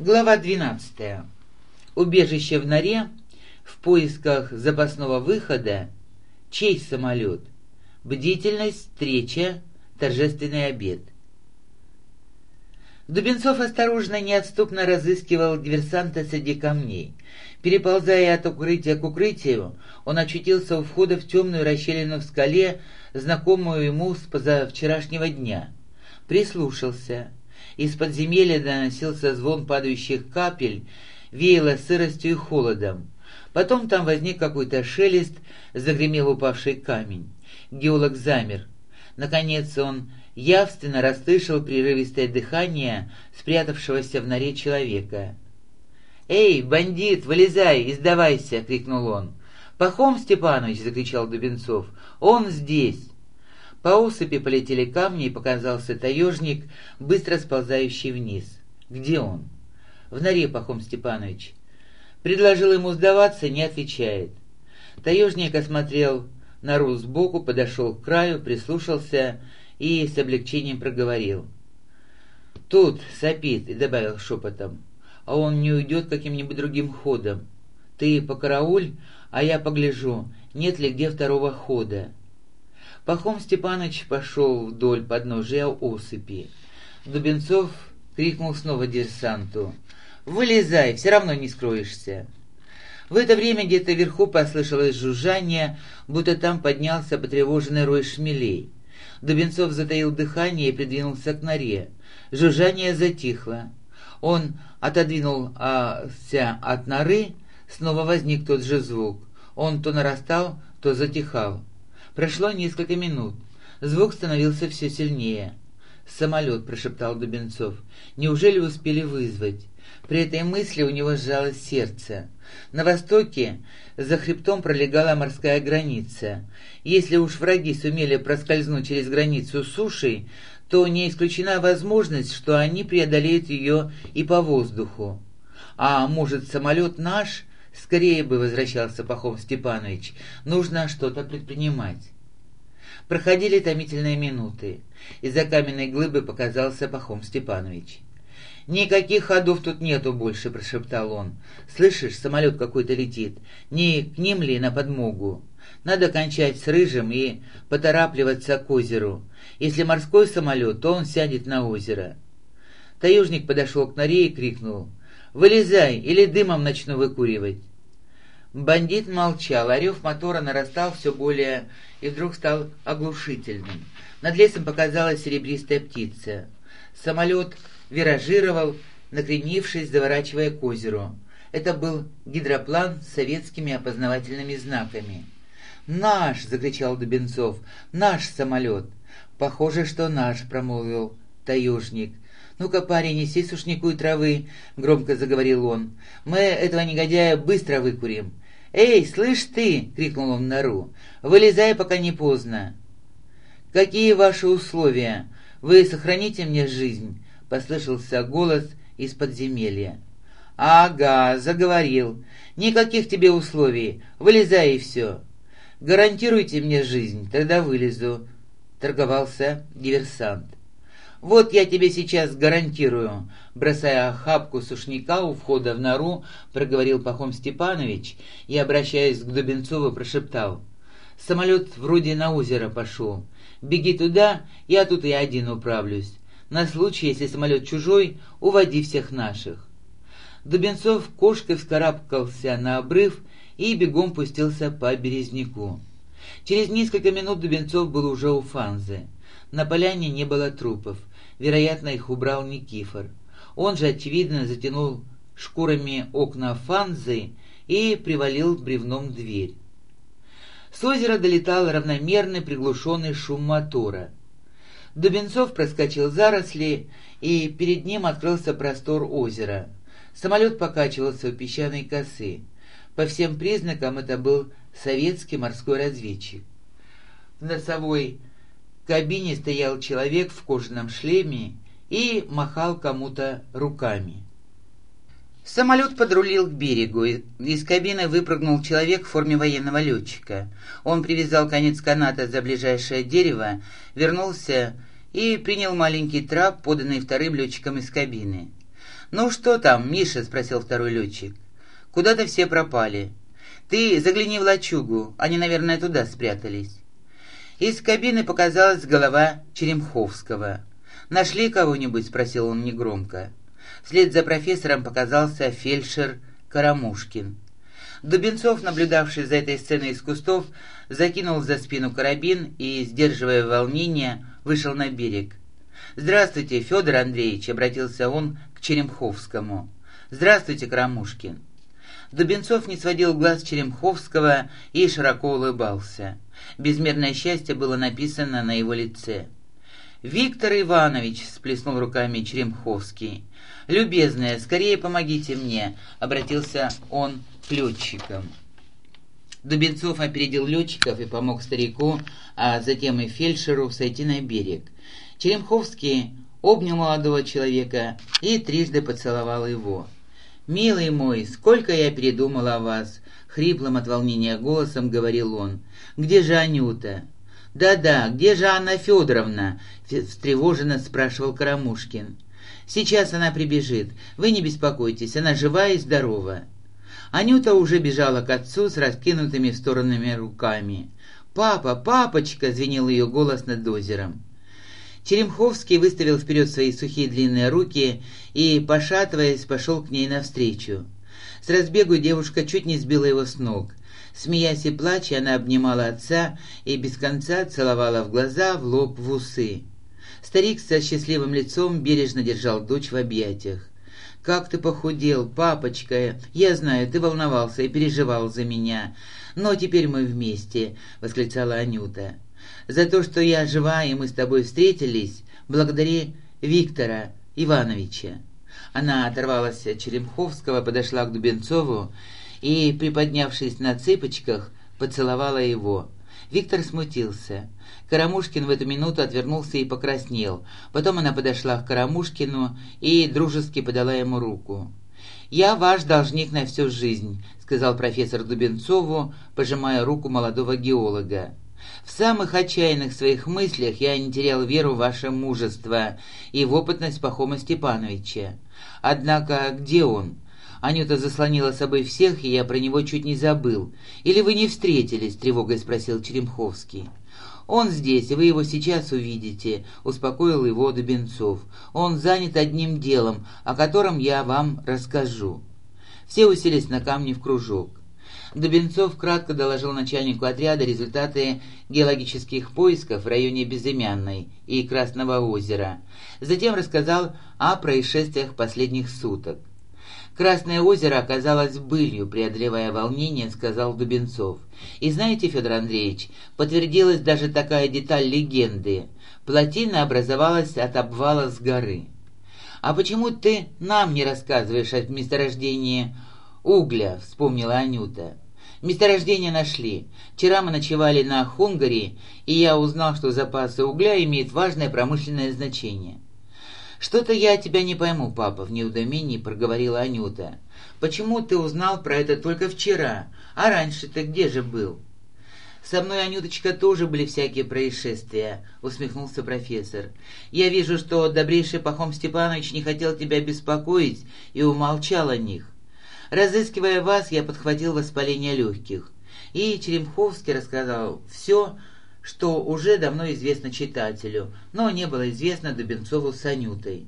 Глава 12. Убежище в норе, в поисках запасного выхода, чей самолет, бдительность, встреча, торжественный обед. Дубенцов осторожно, неотступно разыскивал диверсанта среди камней. Переползая от укрытия к укрытию, он очутился у входа в темную расщелину в скале, знакомую ему с позавчерашнего дня. Прислушался — из подземелья доносился звон падающих капель, веяло сыростью и холодом. Потом там возник какой-то шелест, загремел упавший камень. Геолог замер. Наконец он явственно расслышал прерывистое дыхание спрятавшегося в норе человека. «Эй, бандит, вылезай и сдавайся!» — крикнул он. «Пахом Степанович!» — закричал Дубенцов. «Он здесь!» По осыпи полетели камни, и показался таежник, быстро сползающий вниз. «Где он?» «В норе, Пахом Степанович». Предложил ему сдаваться, не отвечает. Таежник осмотрел нору сбоку, подошел к краю, прислушался и с облегчением проговорил. «Тут сопит», — и добавил шепотом, — «а он не уйдет каким-нибудь другим ходом. Ты покарауль, а я погляжу, нет ли где второго хода». Пахом Степаныч пошел вдоль подножия осыпи. Дубенцов крикнул снова диверсанту. «Вылезай, все равно не скроешься!» В это время где-то вверху послышалось жужжание, будто там поднялся потревоженный рой шмелей. Дубенцов затаил дыхание и придвинулся к норе. Жужжание затихло. Он отодвинулся от норы, снова возник тот же звук. Он то нарастал, то затихал. Прошло несколько минут. Звук становился все сильнее. «Самолет», — прошептал Дубенцов. «Неужели успели вызвать?» При этой мысли у него сжалось сердце. На востоке за хребтом пролегала морская граница. Если уж враги сумели проскользнуть через границу сушей, то не исключена возможность, что они преодолеют ее и по воздуху. А может, самолет наш Скорее бы возвращался Пахом Степанович. Нужно что-то предпринимать. Проходили томительные минуты. Из-за каменной глыбы показался Пахом Степанович. «Никаких ходов тут нету больше», — прошептал он. «Слышишь, самолет какой-то летит. Не к ним ли на подмогу? Надо кончать с рыжим и поторапливаться к озеру. Если морской самолет, то он сядет на озеро». Таежник подошел к норе и крикнул — Вылезай, или дымом начну выкуривать». Бандит молчал, а мотора нарастал все более и вдруг стал оглушительным. Над лесом показалась серебристая птица. Самолет виражировал, накренившись, заворачивая к озеру. Это был гидроплан с советскими опознавательными знаками. «Наш!» — закричал Дубенцов. «Наш самолет!» «Похоже, что наш!» — промолвил таежник. «Ну-ка, парень, неси сушнику и травы», — громко заговорил он. «Мы этого негодяя быстро выкурим». «Эй, слышь ты!» — крикнул он нору. «Вылезай, пока не поздно». «Какие ваши условия? Вы сохраните мне жизнь?» — послышался голос из подземелья. «Ага, заговорил. Никаких тебе условий. Вылезай и все. Гарантируйте мне жизнь, тогда вылезу», — торговался диверсант. «Вот я тебе сейчас гарантирую», — бросая охапку сушняка у входа в нору, проговорил Пахом Степанович и, обращаясь к Дубенцову, прошептал. «Самолет вроде на озеро пошел. Беги туда, я тут и один управлюсь. На случай, если самолет чужой, уводи всех наших». Дубенцов кошкой вскарабкался на обрыв и бегом пустился по березняку. Через несколько минут Дубенцов был уже у Фанзы. На поляне не было трупов. Вероятно, их убрал Никифор. Он же, очевидно, затянул шкурами окна фанзы и привалил бревном дверь. С озера долетал равномерный приглушенный шум мотора. Дубенцов проскочил заросли, и перед ним открылся простор озера. Самолет покачивался у песчаной косы. По всем признакам это был советский морской разведчик. В носовой в кабине стоял человек в кожаном шлеме и махал кому-то руками. Самолет подрулил к берегу. Из кабины выпрыгнул человек в форме военного летчика. Он привязал конец каната за ближайшее дерево, вернулся и принял маленький трап, поданный вторым летчиком из кабины. «Ну что там, Миша?» — спросил второй летчик. «Куда-то все пропали. Ты загляни в лачугу, они, наверное, туда спрятались». Из кабины показалась голова Черемховского. «Нашли кого-нибудь?» — спросил он негромко. Вслед за профессором показался фельдшер Карамушкин. Дубенцов, наблюдавший за этой сценой из кустов, закинул за спину карабин и, сдерживая волнение, вышел на берег. «Здравствуйте, Федор Андреевич», — обратился он к Черемховскому. «Здравствуйте, Карамушкин». Дубенцов не сводил глаз Черемховского и широко улыбался. Безмерное счастье было написано на его лице. «Виктор Иванович», — сплеснул руками Черемховский, — «любезная, скорее помогите мне», — обратился он к летчикам. Дубенцов опередил летчиков и помог старику, а затем и фельдшеру сойти на берег. Черемховский обнял молодого человека и трижды поцеловал его. «Милый мой, сколько я передумал о вас!» — хриплым от волнения голосом говорил он. «Где же Анюта?» «Да-да, где же Анна Федоровна?» — встревоженно спрашивал Карамушкин. «Сейчас она прибежит. Вы не беспокойтесь, она жива и здорова». Анюта уже бежала к отцу с раскинутыми в сторонами руками. «Папа, папочка!» — звенел ее голос над озером. Черемховский выставил вперед свои сухие длинные руки и, пошатываясь, пошел к ней навстречу. С разбегу девушка чуть не сбила его с ног. Смеясь и плача, она обнимала отца и без конца целовала в глаза, в лоб, в усы. Старик со счастливым лицом бережно держал дочь в объятиях. «Как ты похудел, папочка! Я знаю, ты волновался и переживал за меня. Но теперь мы вместе!» — восклицала Анюта. За то, что я жива, и мы с тобой встретились, благодари Виктора Ивановича». Она оторвалась от Черемховского, подошла к Дубенцову и, приподнявшись на цыпочках, поцеловала его. Виктор смутился. Карамушкин в эту минуту отвернулся и покраснел. Потом она подошла к Карамушкину и дружески подала ему руку. «Я ваш должник на всю жизнь», — сказал профессор Дубенцову, пожимая руку молодого геолога. В самых отчаянных своих мыслях я не терял веру в ваше мужество и в опытность Пахома Степановича. Однако где он? Анюта заслонила собой всех, и я про него чуть не забыл. Или вы не встретились?» — тревогой спросил Черемховский. «Он здесь, и вы его сейчас увидите», — успокоил его Дубенцов. «Он занят одним делом, о котором я вам расскажу». Все уселись на камне в кружок. Дубенцов кратко доложил начальнику отряда результаты геологических поисков в районе Безымянной и Красного озера. Затем рассказал о происшествиях последних суток. «Красное озеро оказалось былью, преодолевая волнение», — сказал Дубенцов. «И знаете, Федор Андреевич, подтвердилась даже такая деталь легенды. Плотина образовалась от обвала с горы». «А почему ты нам не рассказываешь о месторождении угля?» — вспомнила Анюта. Месторождение нашли. Вчера мы ночевали на Хунгари, и я узнал, что запасы угля имеют важное промышленное значение. «Что-то я тебя не пойму, папа», — в неудомении проговорила Анюта. «Почему ты узнал про это только вчера? А раньше ты где же был?» «Со мной, Анюточка, тоже были всякие происшествия», — усмехнулся профессор. «Я вижу, что добрейший Пахом Степанович не хотел тебя беспокоить и умолчал о них. Разыскивая вас, я подхватил воспаление легких. И Черемховский рассказал все, что уже давно известно читателю, но не было известно Дубенцову с Анютой.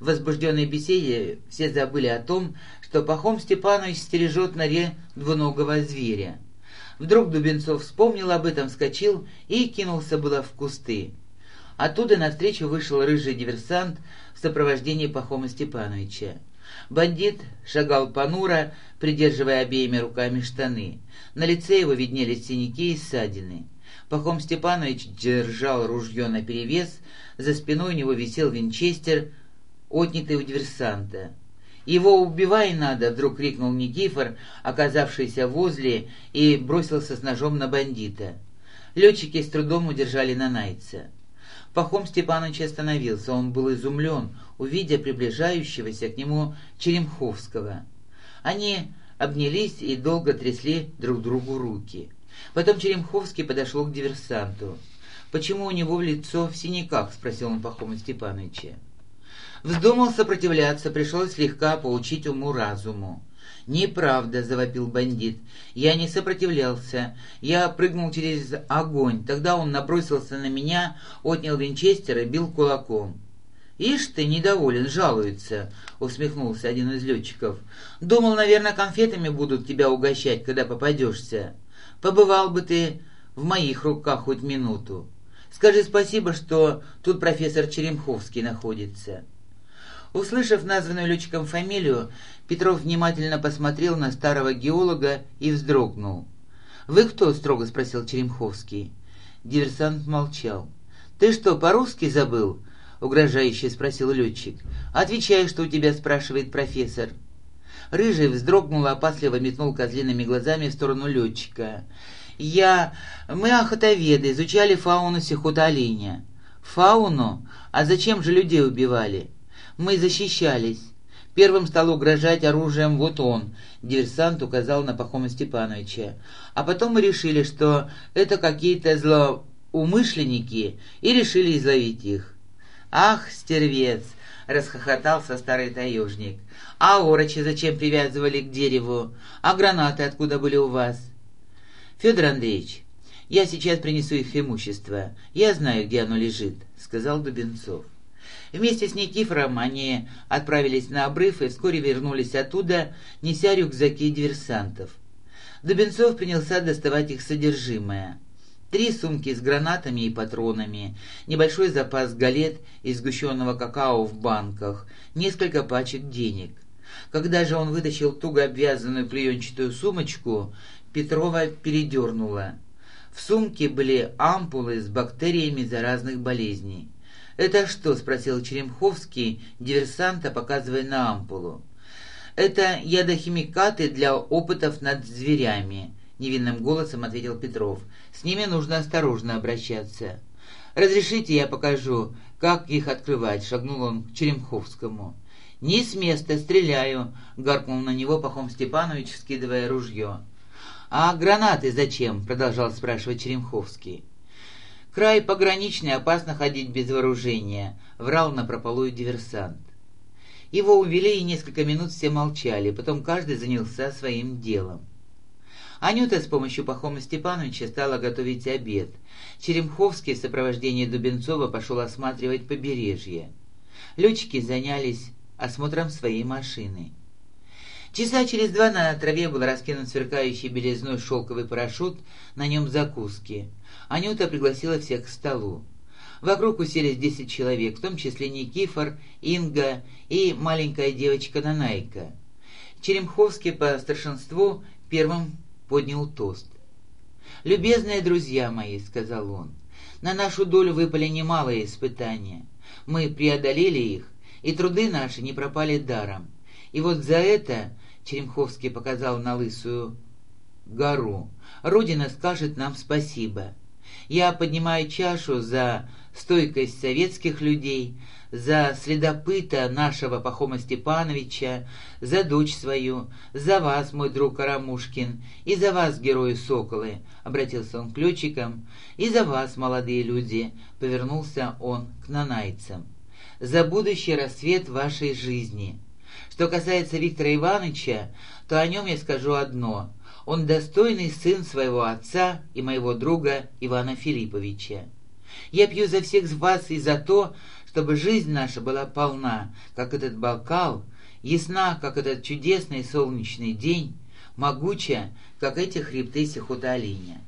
В возбужденной беседе все забыли о том, что Пахом Степанович стережет норе двуногого зверя. Вдруг Дубенцов вспомнил об этом, вскочил и кинулся было в кусты. Оттуда навстречу вышел рыжий диверсант в сопровождении Пахома Степановича. Бандит шагал понуро, придерживая обеими руками штаны. На лице его виднелись синяки и ссадины. Пахом Степанович держал ружье наперевес, за спиной у него висел винчестер, отнятый у диверсанта. «Его убивай надо!» — вдруг крикнул Никифор, оказавшийся возле, и бросился с ножом на бандита. Летчики с трудом удержали Нанайца. Пахом Степанович остановился. Он был изумлен, увидя приближающегося к нему Черемховского. Они обнялись и долго трясли друг другу руки. Потом Черемховский подошел к диверсанту. «Почему у него в лицо в синяках?» — спросил он Пахома Степановича. Вздумал сопротивляться, пришлось слегка поучить уму-разуму. «Неправда», — завопил бандит. «Я не сопротивлялся. Я прыгнул через огонь. Тогда он набросился на меня, отнял винчестер и бил кулаком». «Ишь ты, недоволен, жалуется», — усмехнулся один из летчиков. «Думал, наверное, конфетами будут тебя угощать, когда попадешься. Побывал бы ты в моих руках хоть минуту. Скажи спасибо, что тут профессор Черемховский находится». Услышав названную летчиком фамилию, Петров внимательно посмотрел на старого геолога и вздрогнул. «Вы кто?» — строго спросил Черемховский. Диверсант молчал. «Ты что, по-русски забыл?» — угрожающе спросил летчик. «Отвечай, что у тебя спрашивает профессор». Рыжий вздрогнул, опасливо метнул козлиными глазами в сторону летчика. «Я... Мы охотоведы, изучали фауну сихота-оленя». «Фауну? А зачем же людей убивали?» Мы защищались. Первым стал угрожать оружием вот он, диверсант указал на Пахома Степановича. А потом мы решили, что это какие-то злоумышленники, и решили изловить их. «Ах, стервец!» — расхохотался старый таежник. «А орочи зачем привязывали к дереву? А гранаты откуда были у вас?» «Федор Андреевич, я сейчас принесу их имущество. Я знаю, где оно лежит», — сказал Дубенцов. Вместе с Никифором они отправились на обрыв и вскоре вернулись оттуда, неся рюкзаки диверсантов. Дубенцов принялся доставать их содержимое. Три сумки с гранатами и патронами, небольшой запас галет и сгущенного какао в банках, несколько пачек денег. Когда же он вытащил туго обвязанную клеенчатую сумочку, Петрова передернула. В сумке были ампулы с бактериями заразных болезней. «Это что?» — спросил Черемховский, диверсанта, показывая на ампулу. «Это ядохимикаты для опытов над зверями», — невинным голосом ответил Петров. «С ними нужно осторожно обращаться». «Разрешите, я покажу, как их открывать», — шагнул он к Черемховскому. «Не с места, стреляю», — гаркнул на него Пахом Степанович, скидывая ружье. «А гранаты зачем?» — продолжал спрашивать Черемховский. «Край пограничный, опасно ходить без вооружения», — врал на прополую диверсант. Его увели, и несколько минут все молчали, потом каждый занялся своим делом. Анюта с помощью Пахома Степановича стала готовить обед. Черемховский в сопровождении Дубенцова пошел осматривать побережье. Летчики занялись осмотром своей машины. Часа через два на траве был раскинут сверкающий белизной шелковый парашют, на нем закуски. Анюта пригласила всех к столу. Вокруг уселись десять человек, в том числе Никифор, Инга и маленькая девочка Нанайка. Черемховский по старшинству первым поднял тост. «Любезные друзья мои», — сказал он, — «на нашу долю выпали немалые испытания. Мы преодолели их, и труды наши не пропали даром. И вот за это Черемховский показал на лысую гору. Родина скажет нам спасибо. Я поднимаю чашу за стойкость советских людей, за следопыта нашего Пахома Степановича, за дочь свою, за вас, мой друг Карамушкин, и за вас, герои Соколы, — обратился он к летчикам, — и за вас, молодые люди, — повернулся он к нанайцам, — за будущий рассвет вашей жизни. Что касается Виктора Ивановича, то о нем я скажу одно. Он достойный сын своего отца и моего друга Ивана Филипповича. Я пью за всех вас и за то, чтобы жизнь наша была полна, как этот бокал, ясна, как этот чудесный солнечный день, могуча, как эти хребты Сихоталиня.